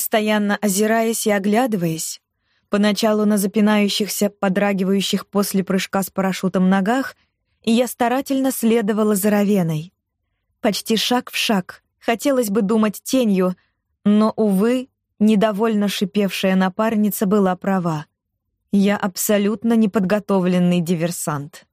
постоянно озираясь и оглядываясь, поначалу на запинающихся, подрагивающих после прыжка с парашютом ногах, и я старательно следовала за Равеной. Почти шаг в шаг, хотелось бы думать тенью, но, увы, недовольно шипевшая напарница была права. Я абсолютно неподготовленный диверсант.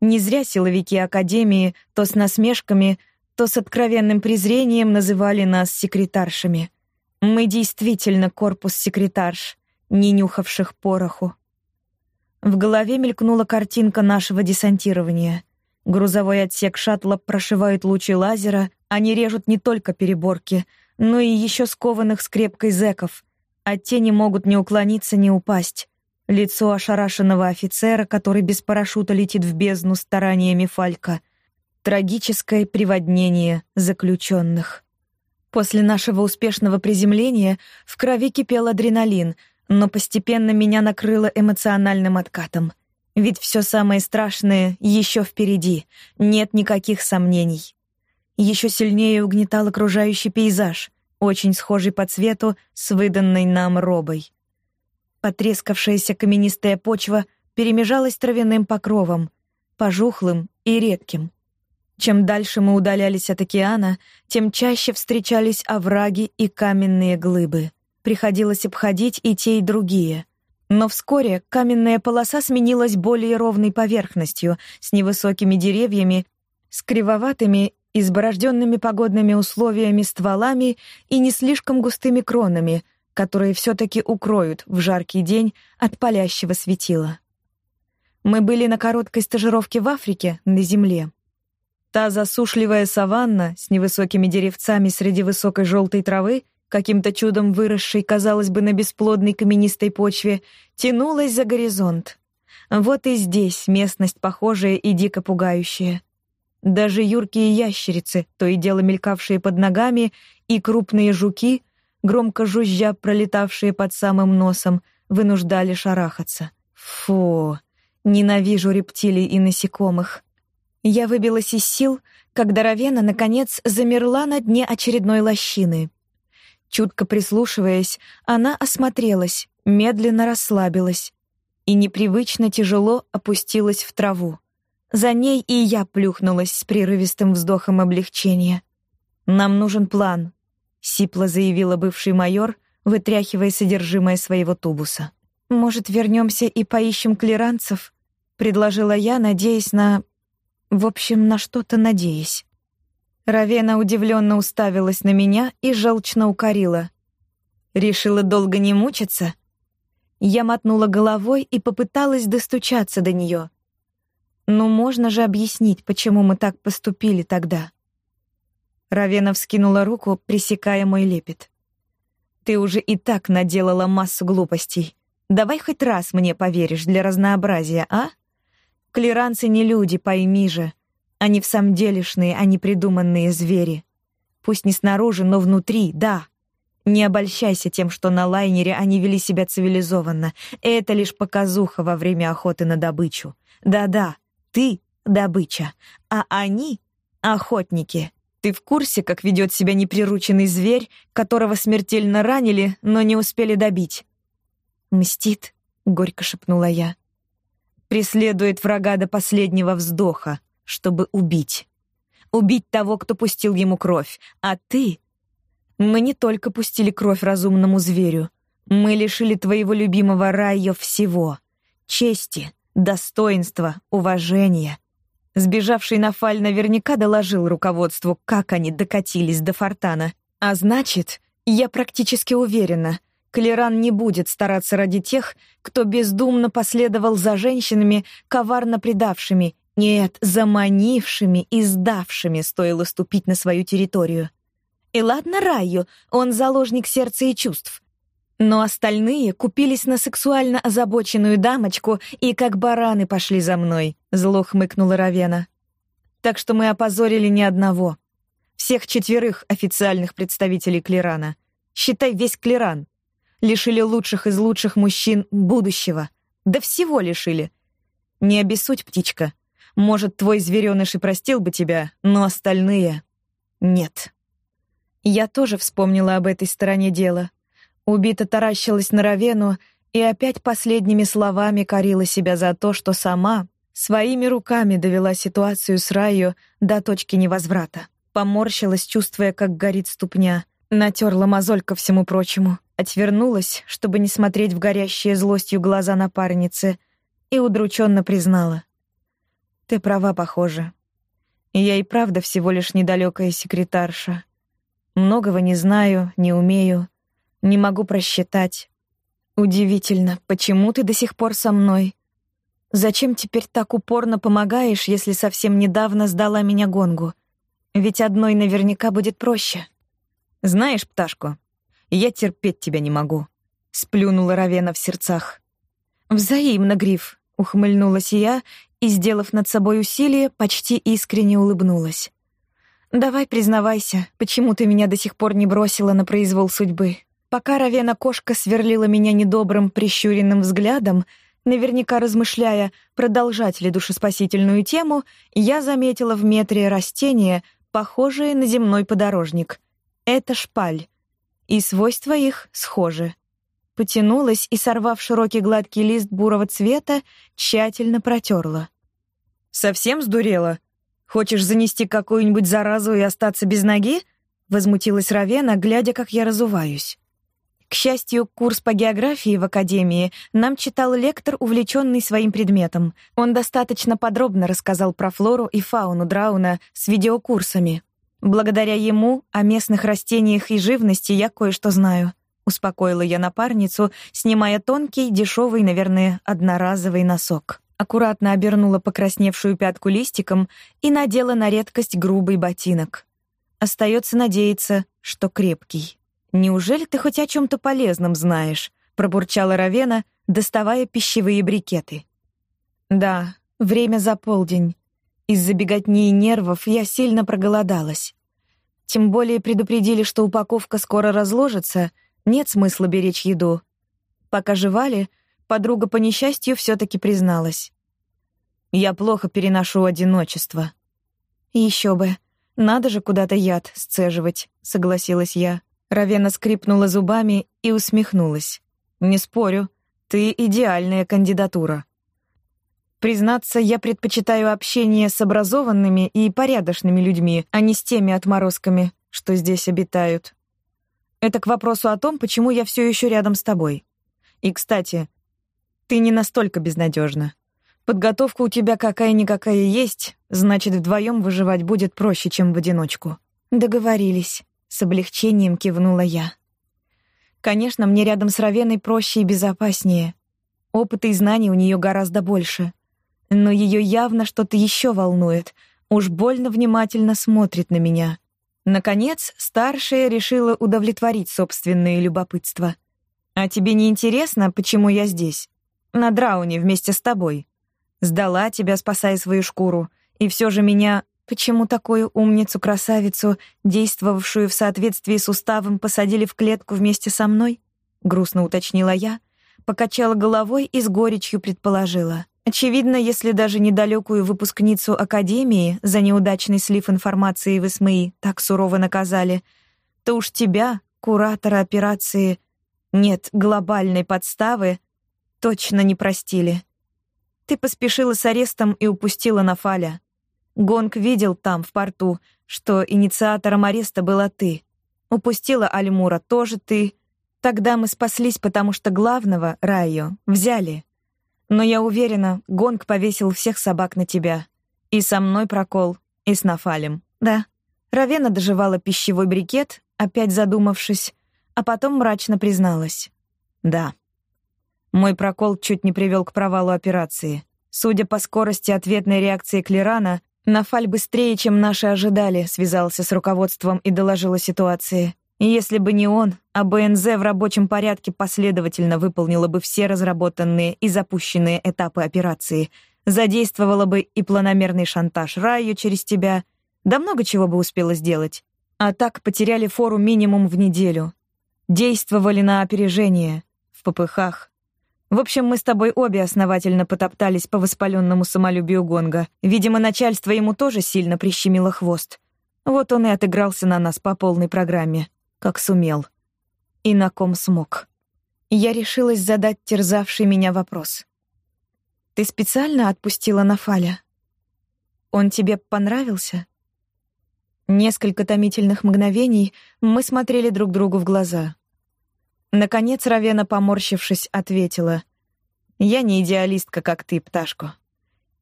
Не зря силовики Академии то с насмешками, то с откровенным презрением называли нас секретаршами. Мы действительно корпус секретарш, не нюхавших пороху. В голове мелькнула картинка нашего десантирования. Грузовой отсек шаттла прошивают лучи лазера, они режут не только переборки, но и еще скованных скрепкой зэков, а те не могут ни уклониться, ни упасть. Лицо ошарашенного офицера, который без парашюта летит в бездну стараниями Фалька. Трагическое приводнение заключенных. После нашего успешного приземления в крови кипел адреналин, но постепенно меня накрыло эмоциональным откатом. Ведь все самое страшное еще впереди, нет никаких сомнений. Еще сильнее угнетал окружающий пейзаж, очень схожий по цвету с выданной нам робой. Потрескавшаяся каменистая почва перемежалась травяным покровом, пожухлым и редким. Чем дальше мы удалялись от океана, тем чаще встречались овраги и каменные глыбы. Приходилось обходить и те, и другие. Но вскоре каменная полоса сменилась более ровной поверхностью, с невысокими деревьями, с кривоватыми, изборожденными погодными условиями стволами и не слишком густыми кронами, которые все-таки укроют в жаркий день от палящего светила. Мы были на короткой стажировке в Африке, на земле. Та засушливая саванна с невысокими деревцами среди высокой желтой травы, каким-то чудом выросшей, казалось бы, на бесплодной каменистой почве, тянулась за горизонт. Вот и здесь местность похожая и дико пугающая. Даже юркие ящерицы, то и дело мелькавшие под ногами, и крупные жуки — громко жужжа пролетавшие под самым носом, вынуждали шарахаться. Фу, ненавижу рептилий и насекомых. Я выбилась из сил, когда Равена, наконец, замерла на дне очередной лощины. Чутко прислушиваясь, она осмотрелась, медленно расслабилась и непривычно тяжело опустилась в траву. За ней и я плюхнулась с прерывистым вздохом облегчения. «Нам нужен план», сипло заявила бывший майор, вытряхивая содержимое своего тубуса. Может, вернемся и поищем клиранцев? предложила я, надеясь на в общем, на что-то надеясь. Равена удивленно уставилась на меня и желчно укорила. Решила долго не мучиться? Я мотнула головой и попыталась достучаться до нее. Ну можно же объяснить, почему мы так поступили тогда. Равена вскинула руку, пресекая мой лепет. «Ты уже и так наделала массу глупостей. Давай хоть раз мне поверишь для разнообразия, а? Клиранцы не люди, пойми же. Они в самом делешные, а не придуманные звери. Пусть не снаружи, но внутри, да. Не обольщайся тем, что на лайнере они вели себя цивилизованно. Это лишь показуха во время охоты на добычу. Да-да, ты — добыча, а они — охотники. Ты в курсе, как ведет себя неприрученный зверь, которого смертельно ранили, но не успели добить? Мстит, горько шепнула я. Преследует врага до последнего вздоха, чтобы убить. Убить того, кто пустил ему кровь. А ты? Мы не только пустили кровь разумному зверю. Мы лишили твоего любимого Райо всего: чести, достоинства, уважения. Сбежавший Нафаль наверняка доложил руководству, как они докатились до Фортана. А значит, я практически уверена, Клеран не будет стараться ради тех, кто бездумно последовал за женщинами, коварно предавшими, нет, заманившими и сдавшими, стоило ступить на свою территорию. И ладно Раю, он заложник сердца и чувств. Но остальные купились на сексуально озабоченную дамочку и как бараны пошли за мной, зло хмыкнула Равена. Так что мы опозорили ни одного. Всех четверых официальных представителей Клирана. Считай весь Клиран. Лишили лучших из лучших мужчин будущего. Да всего лишили. Не обессудь, птичка. Может, твой зверёныш и простил бы тебя, но остальные — нет. Я тоже вспомнила об этой стороне дела. Убита таращилась на Равену и опять последними словами корила себя за то, что сама своими руками довела ситуацию с Раю до точки невозврата. Поморщилась, чувствуя, как горит ступня, натерла мозоль ко всему прочему, отвернулась, чтобы не смотреть в горящие злостью глаза напарницы, и удрученно признала: "Ты права, похоже. Я и правда всего лишь недалекая секретарша. Многого не знаю, не умею, не могу просчитать. Удивительно, почему ты до сих пор со мной? Зачем теперь так упорно помогаешь, если совсем недавно сдала меня гонгу?" Ведь одной наверняка будет проще. Знаешь, пташку, я терпеть тебя не могу, сплюнула Равена в сердцах. Взаимно, Гриф, ухмыльнулась я и, сделав над собой усилие, почти искренне улыбнулась. Давай признавайся, почему ты меня до сих пор не бросила на произвол судьбы? Пока Равена кошка сверлила меня недобрым прищуренным взглядом, наверняка размышляя, продолжать ли душеспасительную тему, я заметила в метре растения, похожие на земной подорожник. Это шпаль. И свойства их схожи. Потянулась и, сорвав широкий гладкий лист бурого цвета, тщательно протерла. «Совсем сдурела? Хочешь занести какую-нибудь заразу и остаться без ноги?» Возмутилась Равена, глядя, как я разуваюсь. К счастью, курс по географии в академии нам читал лектор, увлеченный своим предметом. Он достаточно подробно рассказал про флору и фауну Драуна с видеокурсами. Благодаря ему о местных растениях и живности я кое-что знаю. Успокоила я напарницу, снимая тонкий, дешевый, наверное, одноразовый носок. Аккуратно обернула покрасневшую пятку листиком и надела на редкость грубый ботинок. Остается надеяться, что крепкий. «Неужели ты хоть о чем то полезном знаешь?» — пробурчала Равена, доставая пищевые брикеты. «Да, время за полдень. Из-за беготни и нервов я сильно проголодалась. Тем более предупредили, что упаковка скоро разложится, нет смысла беречь еду. Пока жевали, подруга по несчастью все таки призналась. «Я плохо переношу одиночество». Еще бы. Надо же куда-то яд сцеживать», — согласилась я. Равена скрипнула зубами и усмехнулась. «Не спорю, ты идеальная кандидатура». Признаться, я предпочитаю общение с образованными и порядочными людьми, а не с теми отморозками, что здесь обитают. Это к вопросу о том, почему я все еще рядом с тобой. И, кстати, ты не настолько безнадежна. Подготовка у тебя какая-никакая есть, значит, вдвоем выживать будет проще, чем в одиночку. Договорились. С облегчением кивнула я. Конечно, мне рядом с Равеной проще и безопаснее. Опыта и знаний у нее гораздо больше. Но ее явно что-то еще волнует. Уж больно внимательно смотрит на меня. Наконец, старшая решила удовлетворить собственное любопытство. «А тебе не интересно, почему я здесь? На драуне вместе с тобой. Сдала тебя, спасая свою шкуру, и все же меня Почему такую умницу-красавицу, действовавшую в соответствии с уставом, посадили в клетку вместе со мной? Грустно уточнила я, покачала головой и с горечью предположила. Очевидно, если даже недалекую выпускницу академии за неудачный слив информации в СМИ так сурово наказали, то уж тебя, куратора операции, нет, глобальной подставы, точно не простили. Ты поспешила с арестом и упустила Нафаля. Гонг видел там, в порту, что инициатором ареста была ты. Упустила Альмура тоже ты. Тогда мы спаслись, потому что главного, Райо, взяли. Но я уверена, Гонг повесил всех собак на тебя. И со мной прокол, и с Нафалем. Да. Равена доживала пищевой брикет, опять задумавшись, а потом мрачно призналась. Да. Мой прокол чуть не привел к провалу операции. Судя по скорости ответной реакции Клирана, Нафаль быстрее, чем наши ожидали, связался с руководством и доложил о ситуации. Если бы не он, а БНЗ в рабочем порядке последовательно выполнила бы все разработанные и запущенные этапы операции, задействовала бы и планомерный шантаж Раю через тебя, да много чего бы успела сделать. А так потеряли фору минимум в неделю. Действовали на опережение, в попыхах, в общем, мы с тобой обе основательно потоптались по воспаленному самолюбию Гонга. Видимо, начальство ему тоже сильно прищемило хвост. Вот он и отыгрался на нас по полной программе, как сумел. И на ком смог. Я решилась задать терзавший меня вопрос. «Ты специально отпустила Нафаля? Он тебе понравился?» Несколько томительных мгновений мы смотрели друг другу в глаза. Наконец Равена, поморщившись, ответила. «Я не идеалистка, как ты, пташка.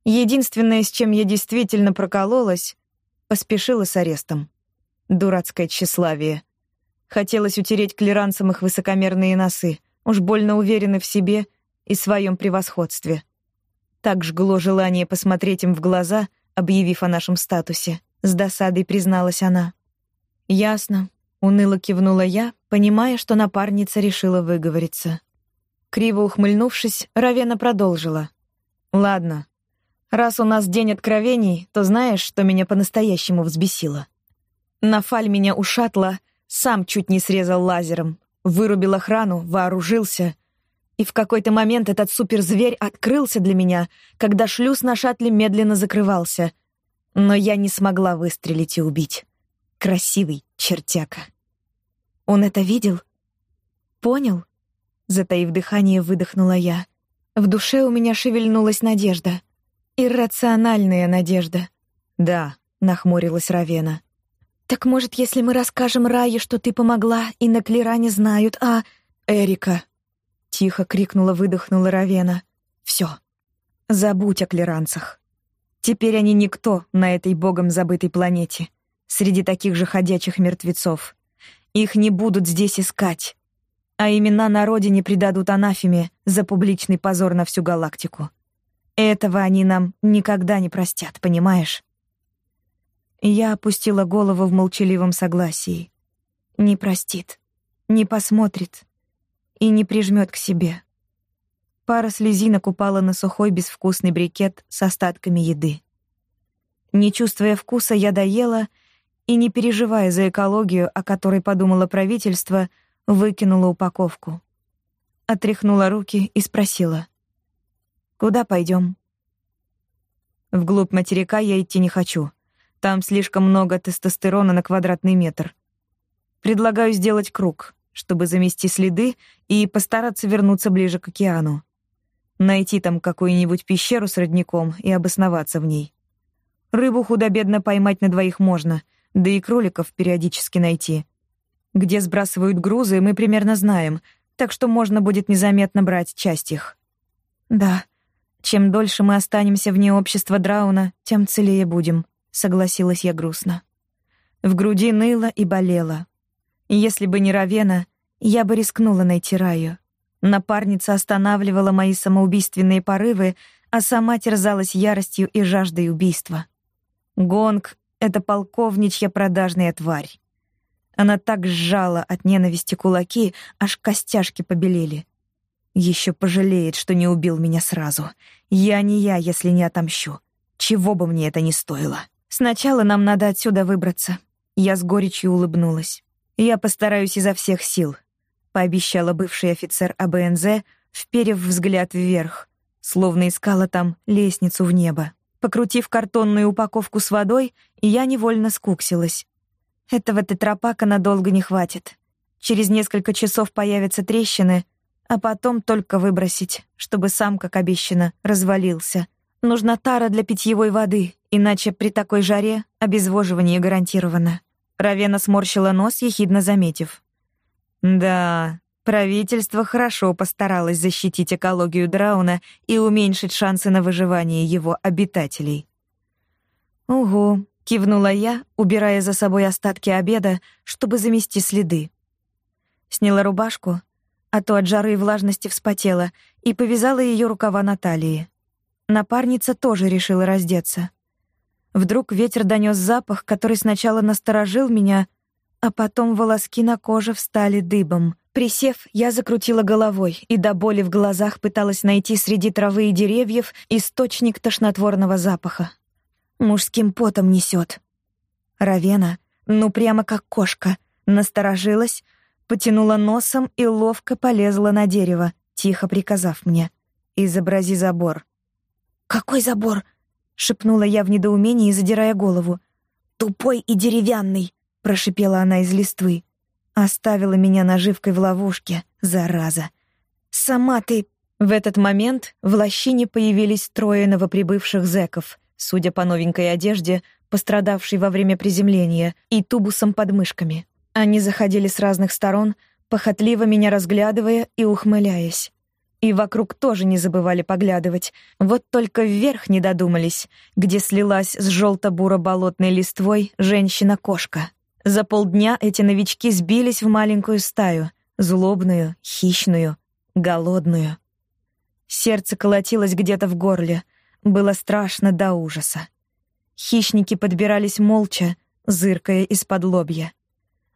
Единственное, с чем я действительно прокололась, поспешила с арестом. Дурацкое тщеславие. Хотелось утереть клиранцам их высокомерные носы, уж больно уверены в себе и своем превосходстве. Так жгло желание посмотреть им в глаза, объявив о нашем статусе. С досадой призналась она. «Ясно», — уныло кивнула я, понимая, что напарница решила выговориться. Криво ухмыльнувшись, Равена продолжила. «Ладно, Раз у нас день откровений, то знаешь, что меня по-настоящему взбесило? Нафаль меня ушатла, сам чуть не срезал лазером, вырубил охрану, вооружился. И в какой-то момент этот суперзверь открылся для меня, когда шлюз на шаттле медленно закрывался. Но я не смогла выстрелить и убить. Красивый чертяка. Он это видел? Понял? Затаив дыхание, выдохнула я. В душе у меня шевельнулась надежда — Иррациональная надежда. Да, нахмурилась Равена. Так может, если мы расскажем Рае, что ты помогла, и на Клиране знают, а Эрика, тихо крикнула, выдохнула Равена. Все. Забудь о клиранцах. Теперь они никто на этой богом забытой планете, среди таких же ходячих мертвецов. Их не будут здесь искать, а имена на родине придадут анафеме за публичный позор на всю галактику. Этого они нам никогда не простят, понимаешь? Я опустила голову в молчаливом согласии. Не простит, не посмотрит и не прижмет к себе. Пара слезинок упала на сухой безвкусный брикет с остатками еды. Не чувствуя вкуса, я доела и, не переживая за экологию, о которой подумало правительство, выкинула упаковку. Отряхнула руки и спросила. Куда пойдем? Вглубь материка я идти не хочу. Там слишком много тестостерона на квадратный метр. Предлагаю сделать круг, чтобы замести следы и постараться вернуться ближе к океану. Найти там какую-нибудь пещеру с родником и обосноваться в ней. Рыбу худо-бедно поймать на двоих можно, да и кроликов периодически найти. Где сбрасывают грузы, мы примерно знаем, так что можно будет незаметно брать часть их. Да, чем дольше мы останемся вне общества Драуна, тем целее будем, согласилась я грустно. В груди ныло и болело. Если бы не Равена, я бы рискнула найти Раю. Напарница останавливала мои самоубийственные порывы, а сама терзалась яростью и жаждой убийства. Гонг — это полковничья продажная тварь. Она так сжала от ненависти кулаки, аж костяшки побелели. Еще пожалеет, что не убил меня сразу. Я не я, если не отомщу. Чего бы мне это ни стоило. Сначала нам надо отсюда выбраться. Я с горечью улыбнулась. Я постараюсь изо всех сил, пообещала бывший офицер АБНЗ, вперев взгляд вверх, словно искала там лестницу в небо. Покрутив картонную упаковку с водой, я невольно скуксилась. Этого тетрапака надолго не хватит. Через несколько часов появятся трещины, а потом только выбросить, чтобы сам, как обещано, развалился. Нужна тара для питьевой воды, иначе при такой жаре обезвоживание гарантировано. Равена сморщила нос, ехидно заметив. «Да, правительство хорошо постаралось защитить экологию Драуна и уменьшить шансы на выживание его обитателей». «Угу», — кивнула я, убирая за собой остатки обеда, чтобы замести следы. Сняла рубашку, а то от жары и влажности вспотела, и повязала ее рукава на талии. Напарница тоже решила раздеться. Вдруг ветер донес запах, который сначала насторожил меня, а потом волоски на коже встали дыбом. Присев, я закрутила головой и до боли в глазах пыталась найти среди травы и деревьев источник тошнотворного запаха. Мужским потом несет. Равена, ну прямо как кошка, насторожилась, потянула носом и ловко полезла на дерево, тихо приказав мне: "Изобрази забор". "Какой забор?" шепнула я в недоумении, задирая голову. «Тупой и деревянный!» — прошипела она из листвы. Оставила меня наживкой в ловушке, зараза. «Сама ты...» В этот момент в лощине появились трое новоприбывших зэков, судя по новенькой одежде, пострадавшей во время приземления, и тубусом под мышками. Они заходили с разных сторон, похотливо меня разглядывая и ухмыляясь. И вокруг тоже не забывали поглядывать. Вот только вверх не додумались, где слилась с желто-буро-болотной листвой женщина-кошка. За полдня эти новички сбились в маленькую стаю, злобную, хищную, голодную. Сердце колотилось где-то в горле, было страшно до ужаса. Хищники подбирались молча, зыркая из-под лобья.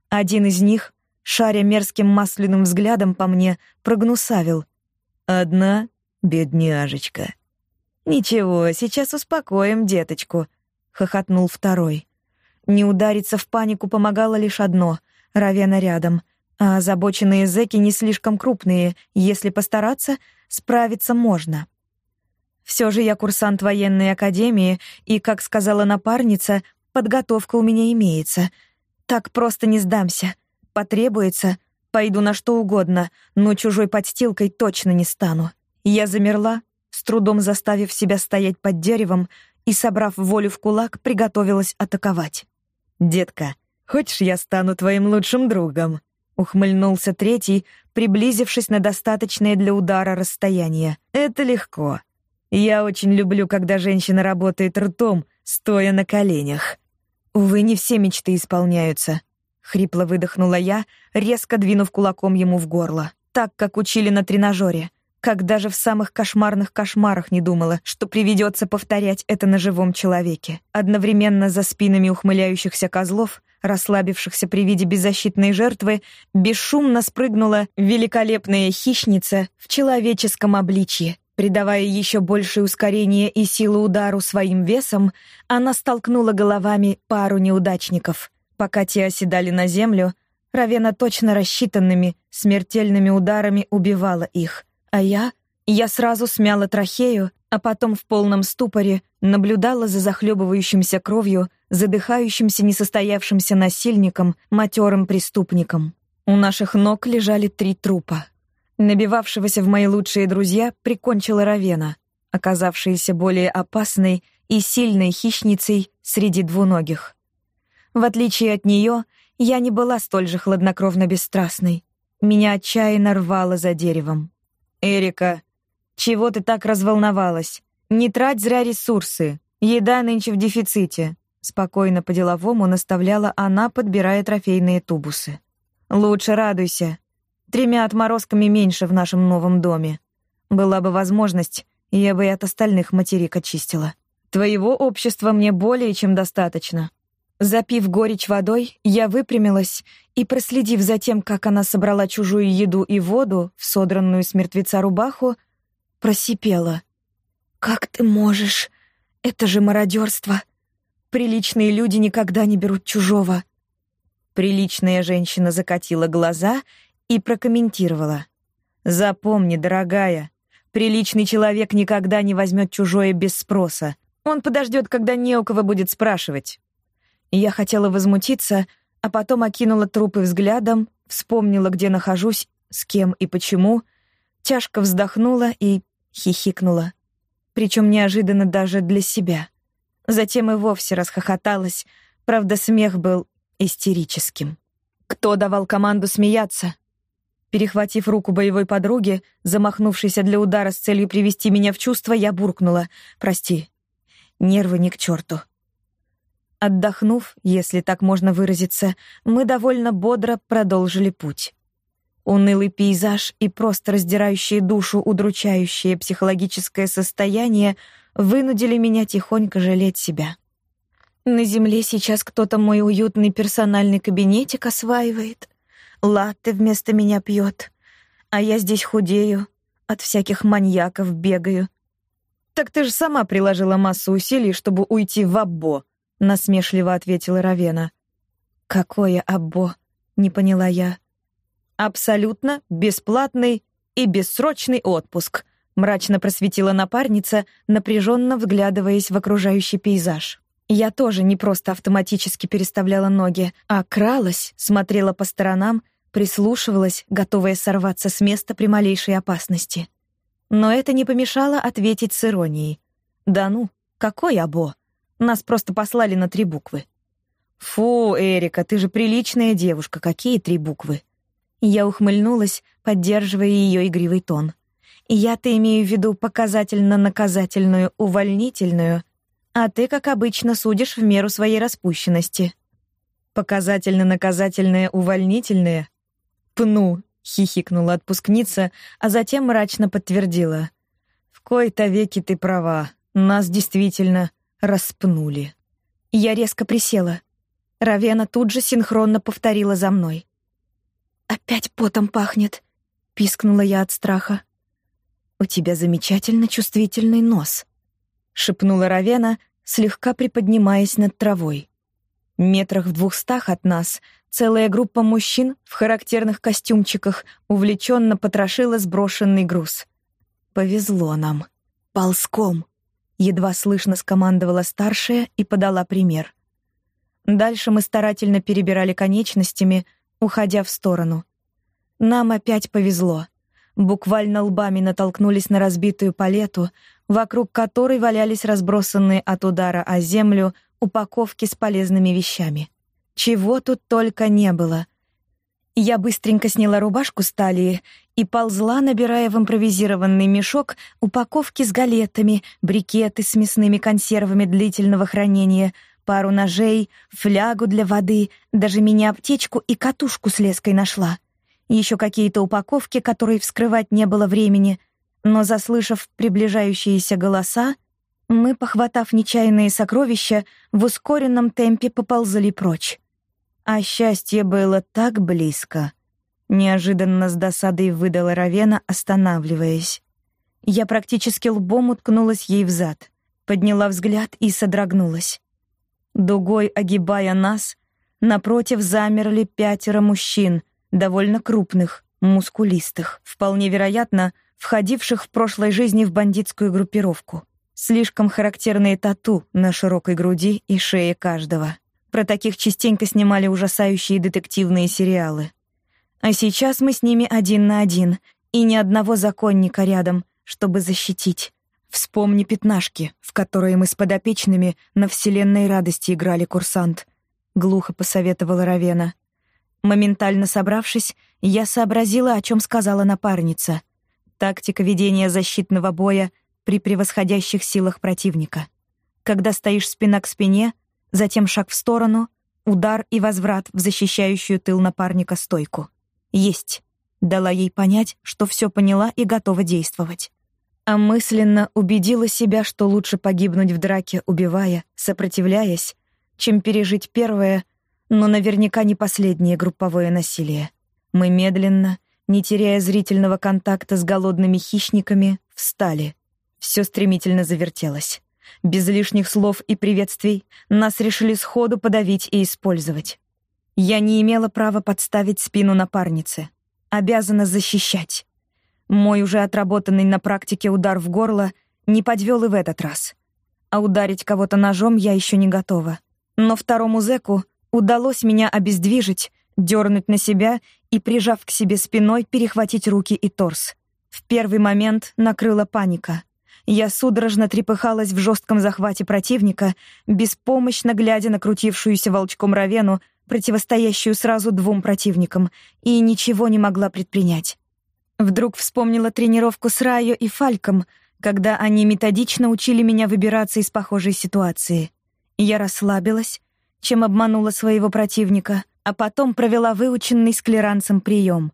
Один из них, шаря мерзким масляным взглядом по мне, прогнусавил — Одна бедняжечка. Ничего, сейчас успокоим деточку, хохотнул второй. Не удариться в панику помогало лишь одно — Равена рядом, а озабоченные зэки не слишком крупные, если постараться, справиться можно. Все же я курсант военной академии, и, как сказала напарница, подготовка у меня имеется. Так просто не сдамся. Потребуется, Пойду на что угодно, но чужой подстилкой точно не стану. Я замерла, с трудом заставив себя стоять под деревом и, собрав волю в кулак, приготовилась атаковать. «Детка, хочешь, я стану твоим лучшим другом?» Ухмыльнулся третий, приблизившись на достаточное для удара расстояние. «Это легко. Я очень люблю, когда женщина работает ртом, стоя на коленях. Увы, не все мечты исполняются. Хрипло выдохнула я, резко двинув кулаком ему в горло. Так, как учили на тренажере. Как даже в самых кошмарных кошмарах не думала, что приведется повторять это на живом человеке. Одновременно за спинами ухмыляющихся козлов, расслабившихся при виде беззащитной жертвы, бесшумно спрыгнула великолепная хищница в человеческом обличье. Придавая еще большее ускорение и силу удару своим весом, она столкнула головами пару неудачников. Пока те оседали на землю, Равена точно рассчитанными, смертельными ударами убивала их. А я... Я сразу смяла трахею, а потом в полном ступоре наблюдала за захлебывающимся кровью, задыхающимся несостоявшимся насильником, матерым преступником. У наших ног лежали три трупа. Набивавшегося в мои лучшие друзья прикончила Равена, оказавшаяся более опасной и сильной хищницей среди двуногих. В отличие от нее, я не была столь же хладнокровно бесстрастной. Меня отчаянно рвало за деревом. «Эрика, чего ты так разволновалась? Не трать зря ресурсы. Еда нынче в дефиците», — спокойно по-деловому наставляла она, подбирая трофейные тубусы. «Лучше радуйся. Тремя отморозками меньше в нашем новом доме. Была бы возможность, я бы и от остальных материк очистила. Твоего общества мне более чем достаточно. Запив горечь водой, я выпрямилась и, проследив за тем, как она собрала чужую еду и воду в содранную с мертвеца рубаху, просипела. «Как ты можешь? Это же мародерство! Приличные люди никогда не берут чужого!» Приличная женщина закатила глаза и прокомментировала. «Запомни, дорогая, приличный человек никогда не возьмет чужое без спроса. Он подождет, когда не у кого будет спрашивать. Я хотела возмутиться, а потом окинула трупы взглядом, вспомнила, где нахожусь, с кем и почему, тяжко вздохнула и хихикнула. Причем неожиданно даже для себя. Затем и вовсе расхохоталась, правда, смех был истерическим. Кто давал команду смеяться? Перехватив руку боевой подруги, замахнувшейся для удара с целью привести меня в чувство, я буркнула: "Прости. Нервы ни к черту. Отдохнув, если так можно выразиться, мы довольно бодро продолжили путь. Унылый пейзаж и просто раздирающее душу удручающее психологическое состояние вынудили меня тихонько жалеть себя. На земле сейчас кто-то мой уютный персональный кабинетик осваивает, латте вместо меня пьет, а я здесь худею, от всяких маньяков бегаю. Так ты же сама приложила массу усилий, чтобы уйти в аббо, насмешливо ответила Равена. Какое аббо? не поняла я. Абсолютно бесплатный и бессрочный отпуск, мрачно просветила напарница, напряженно вглядываясь в окружающий пейзаж. Я тоже не просто автоматически переставляла ноги, а кралась, смотрела по сторонам, прислушивалась, готовая сорваться с места при малейшей опасности. Но это не помешало ответить с иронией. «Да ну, какой або? Нас просто послали на три буквы». «Фу, Эрика, ты же приличная девушка, какие три буквы?» Я ухмыльнулась, поддерживая ее игривый тон. «Я-то имею в виду показательно-наказательную, увольнительную, а ты, как обычно, судишь в меру своей распущенности». «Показательно-наказательное, увольнительное?» «Пну», — хихикнула отпускница, а затем мрачно подтвердила. «В кои-то веки ты права, нас действительно распнули». Я резко присела. Равена тут же синхронно повторила за мной. «Опять потом пахнет», — пискнула я от страха. «У тебя замечательно чувствительный нос», — шепнула Равена, слегка приподнимаясь над травой. Метрах в двухстах от нас целая группа мужчин в характерных костюмчиках увлеченно потрошила сброшенный груз. «Повезло нам. Ползком», — едва слышно скомандовала старшая и подала пример. Дальше мы старательно перебирали конечностями, уходя в сторону. Нам опять повезло. Буквально лбами натолкнулись на разбитую палету, вокруг которой валялись разбросанные от удара о землю упаковки с полезными вещами. Чего тут только не было. Я быстренько сняла рубашку с талии и ползла, набирая в импровизированный мешок упаковки с галетами, брикеты с мясными консервами длительного хранения — пару ножей, флягу для воды, даже мини-аптечку и катушку с леской нашла. Еще какие-то упаковки, которые вскрывать не было времени, но, заслышав приближающиеся голоса, мы, похватав нечаянные сокровища, в ускоренном темпе поползли прочь. А счастье было так близко. Неожиданно с досадой выдала Равена, останавливаясь. Я практически лбом уткнулась ей в зад, подняла взгляд и содрогнулась. Дугой огибая нас, напротив замерли пятеро мужчин, довольно крупных, мускулистых, вполне вероятно, входивших в прошлой жизни в бандитскую группировку. Слишком характерные тату на широкой груди и шее каждого. Про таких частенько снимали ужасающие детективные сериалы. А сейчас мы с ними один на один, и ни одного законника рядом, чтобы защитить. Вспомни пятнашки, в которые мы с подопечными на вселенной радости играли курсант, глухо посоветовала Равена. Моментально собравшись, я сообразила, о чем сказала напарница. Тактика ведения защитного боя при превосходящих силах противника. Когда стоишь спина к спине, затем шаг в сторону, удар и возврат в защищающую тыл напарника стойку. Есть. Дала ей понять, что все поняла и готова действовать а мысленно убедила себя, что лучше погибнуть в драке, убивая, сопротивляясь, чем пережить первое, но наверняка не последнее групповое насилие. Мы медленно, не теряя зрительного контакта с голодными хищниками, встали. Все стремительно завертелось. Без лишних слов и приветствий нас решили сходу подавить и использовать. Я не имела права подставить спину напарнице. Обязана защищать. Мой уже отработанный на практике удар в горло не подвел и в этот раз. А ударить кого-то ножом я еще не готова. Но второму зэку удалось меня обездвижить, дернуть на себя и, прижав к себе спиной, перехватить руки и торс. В первый момент накрыла паника. Я судорожно трепыхалась в жестком захвате противника, беспомощно глядя на крутившуюся волчком Равену, противостоящую сразу двум противникам, и ничего не могла предпринять. Вдруг вспомнила тренировку с Райо и Фальком, когда они методично учили меня выбираться из похожей ситуации. Я расслабилась, чем обманула своего противника, а потом провела выученный склеранцем прием.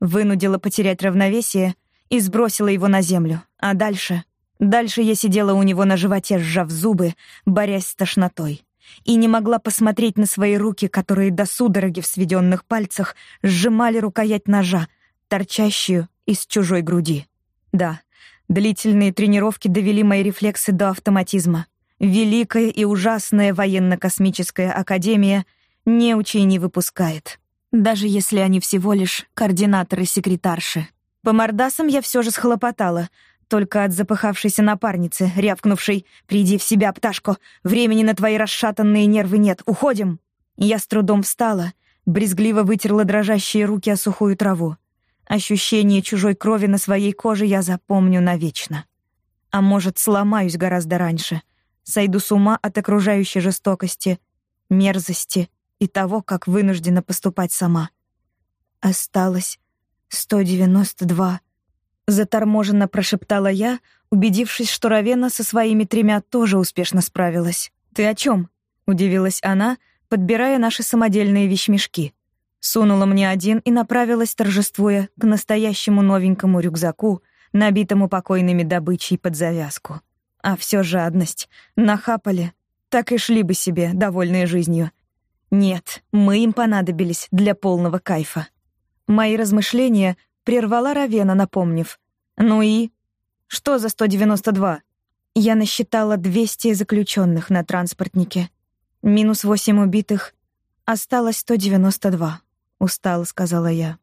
Вынудила потерять равновесие и сбросила его на землю. А дальше... Дальше я сидела у него на животе, сжав зубы, борясь с тошнотой. И не могла посмотреть на свои руки, которые до судороги в сведенных пальцах сжимали рукоять ножа, торчащую из чужой груди. Да, длительные тренировки довели мои рефлексы до автоматизма. Великая и ужасная военно-космическая академия неучей не выпускает, даже если они всего лишь координаторы-секретарши. По мордасам я все же схлопотала, только от запыхавшейся напарницы, рявкнувшей «Приди в себя, пташко! Времени на твои расшатанные нервы нет! Уходим!» Я с трудом встала, брезгливо вытерла дрожащие руки о сухую траву. Ощущение чужой крови на своей коже я запомню навечно. А может, сломаюсь гораздо раньше. Сойду с ума от окружающей жестокости, мерзости и того, как вынуждена поступать сама. Осталось 192. Заторможенно прошептала я, убедившись, что Равена со своими тремя тоже успешно справилась. «Ты о чем? удивилась она, подбирая наши самодельные вещмешки. Сунула мне один и направилась, торжествуя, к настоящему новенькому рюкзаку, набитому покойными добычей под завязку. А все жадность. Нахапали. Так и шли бы себе, довольные жизнью. Нет, мы им понадобились для полного кайфа. Мои размышления прервала Равена, напомнив. «Ну и? Что за 192?» Я насчитала 200 заключенных на транспортнике. Минус восемь убитых. Осталось 192. Устала, сказала я.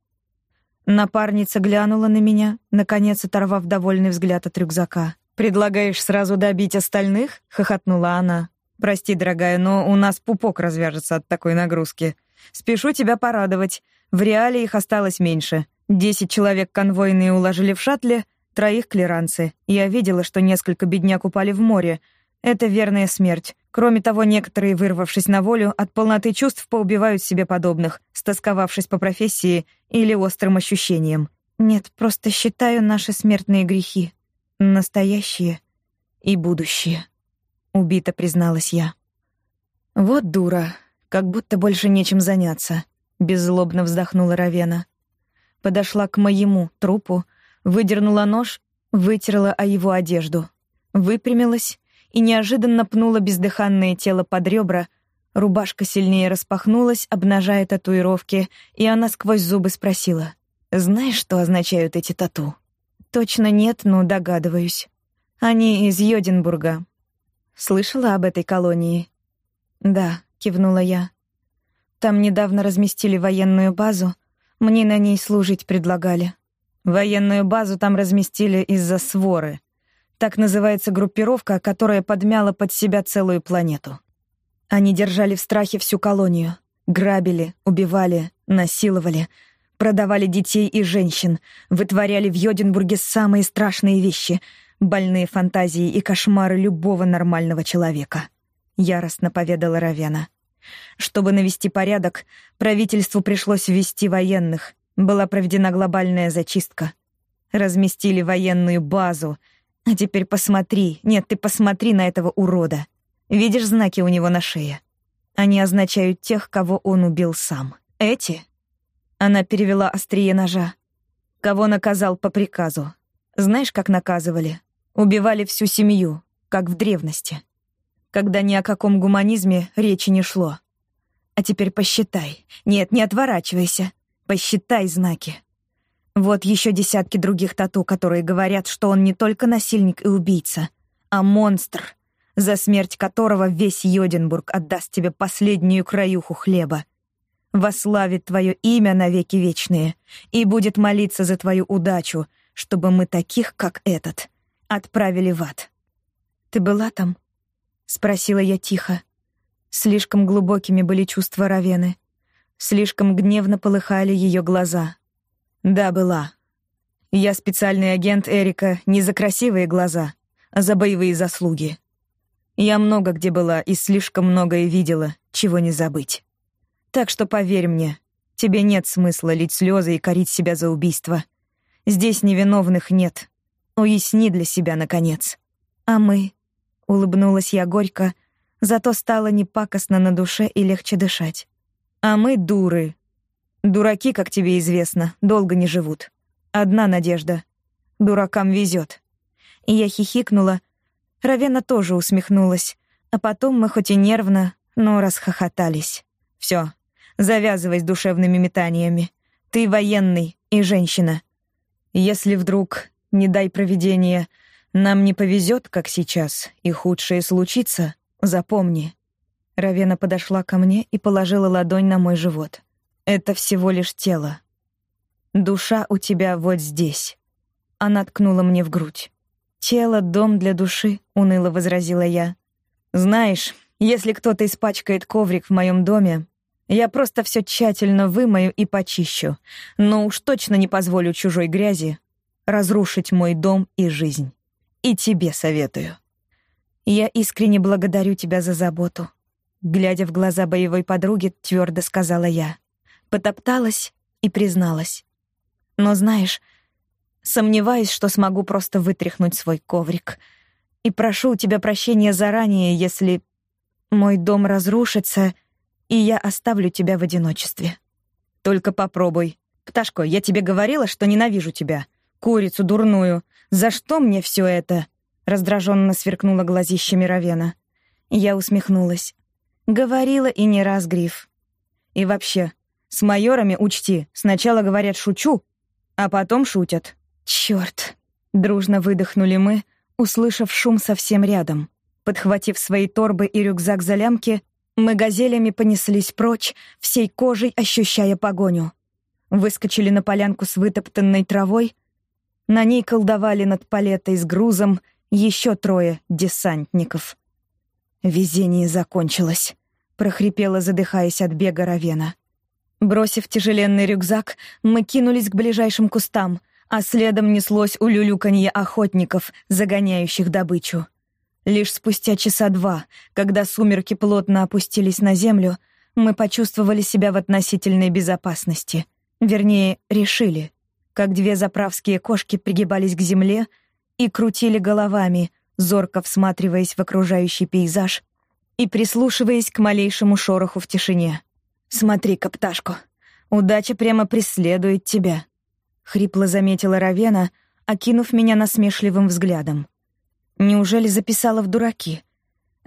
Напарница глянула на меня, наконец оторвав довольный взгляд от рюкзака. «Предлагаешь сразу добить остальных?» — хохотнула она. «Прости, дорогая, но у нас пупок развяжется от такой нагрузки. Спешу тебя порадовать. В реале их осталось меньше. Десять человек конвойные уложили в шаттле, троих клиранцы. Я видела, что несколько бедняк упали в море, это верная смерть. Кроме того, некоторые, вырвавшись на волю, от полноты чувств поубивают себе подобных, стосковавшись по профессии или острым ощущениям. Нет, просто считаю наши смертные грехи. Настоящие и будущие. Убито призналась я. Вот дура, как будто больше нечем заняться. Беззлобно вздохнула Равена. Подошла к моему трупу, выдернула нож, вытерла о его одежду. Выпрямилась и неожиданно пнула бездыханное тело под ребра. Рубашка сильнее распахнулась, обнажая татуировки, и она сквозь зубы спросила: "Знаешь, что означают эти тату?" "Точно нет, но догадываюсь. Они из Йоденбурга. Слышала об этой колонии?" "Да", кивнула я. "Там недавно разместили военную базу. Мне на ней служить предлагали. Военную базу там разместили из-за своры. Так называется группировка, которая подмяла под себя целую планету. Они держали в страхе всю колонию. Грабили, убивали, насиловали, продавали детей и женщин, вытворяли в Йоденбурге самые страшные вещи, больные фантазии и кошмары любого нормального человека. Яростно поведала Равена. Чтобы навести порядок, правительству пришлось ввести военных. Была проведена глобальная зачистка. Разместили военную базу — а теперь посмотри, нет, ты посмотри на этого урода. Видишь знаки у него на шее? Они означают тех, кого он убил сам. Эти? Она перевела острие ножа. Кого наказал по приказу. Знаешь, как наказывали? Убивали всю семью, как в древности. Когда ни о каком гуманизме речи не шло. А теперь посчитай. Нет, не отворачивайся. Посчитай знаки. Вот еще десятки других тату, которые говорят, что он не только насильник и убийца, а монстр, за смерть которого весь Йоденбург отдаст тебе последнюю краюху хлеба. Вославит твое имя навеки вечные и будет молиться за твою удачу, чтобы мы таких, как этот, отправили в ад. Ты была там? Спросила я тихо. Слишком глубокими были чувства Равены, слишком гневно полыхали ее глаза. Да, была. Я специальный агент Эрика не за красивые глаза, а за боевые заслуги. Я много где была и слишком многое видела, чего не забыть. Так что поверь мне, тебе нет смысла лить слезы и корить себя за убийство. Здесь невиновных нет. Уясни для себя, наконец. А мы? Улыбнулась я горько, зато стало не пакостно на душе и легче дышать. А мы дуры, Дураки, как тебе известно, долго не живут. Одна надежда. Дуракам везет. И я хихикнула. Равена тоже усмехнулась. А потом мы хоть и нервно, но расхохотались. Все, завязывай с душевными метаниями. Ты военный и женщина. Если вдруг, не дай провидение, нам не повезет, как сейчас, и худшее случится, запомни. Равена подошла ко мне и положила ладонь на мой живот. Это всего лишь тело. Душа у тебя вот здесь. Она ткнула мне в грудь. Тело — дом для души, — уныло возразила я. Знаешь, если кто-то испачкает коврик в моем доме, я просто все тщательно вымою и почищу, но уж точно не позволю чужой грязи разрушить мой дом и жизнь. И тебе советую. Я искренне благодарю тебя за заботу. Глядя в глаза боевой подруги, твердо сказала я. Потопталась и призналась. Но знаешь, сомневаюсь, что смогу просто вытряхнуть свой коврик. И прошу у тебя прощения заранее, если мой дом разрушится, и я оставлю тебя в одиночестве. Только попробуй. Пташко, я тебе говорила, что ненавижу тебя. Курицу дурную. За что мне все это? Раздраженно сверкнула глазищами Равена. Я усмехнулась. Говорила и не раз, Гриф. И вообще, с майорами учти, сначала говорят «шучу», а потом шутят. Чёрт! Дружно выдохнули мы, услышав шум совсем рядом. Подхватив свои торбы и рюкзак за лямки, мы газелями понеслись прочь, всей кожей ощущая погоню. Выскочили на полянку с вытоптанной травой. На ней колдовали над палетой с грузом еще трое десантников. Везение закончилось прохрипела, задыхаясь от бега Равена. Бросив тяжеленный рюкзак, мы кинулись к ближайшим кустам, а следом неслось улюлюканье охотников, загоняющих добычу. Лишь спустя часа два, когда сумерки плотно опустились на землю, мы почувствовали себя в относительной безопасности. Вернее, решили, как две заправские кошки пригибались к земле и крутили головами, зорко всматриваясь в окружающий пейзаж и прислушиваясь к малейшему шороху в тишине. «Смотри-ка, пташку, удача прямо преследует тебя», — хрипло заметила Равена, окинув меня насмешливым взглядом. «Неужели записала в дураки?»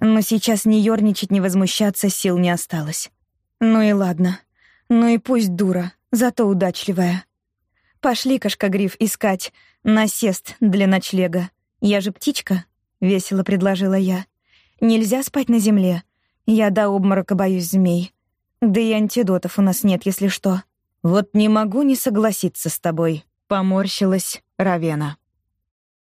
Но сейчас ни ёрничать, ни возмущаться сил не осталось. Ну и ладно. Ну и пусть дура, зато удачливая. Пошли, кошкогриф, искать насест для ночлега. Я же птичка, — весело предложила я. Нельзя спать на земле. Я до обморока боюсь змей. Да и антидотов у нас нет, если что. Вот не могу не согласиться с тобой, поморщилась Равена.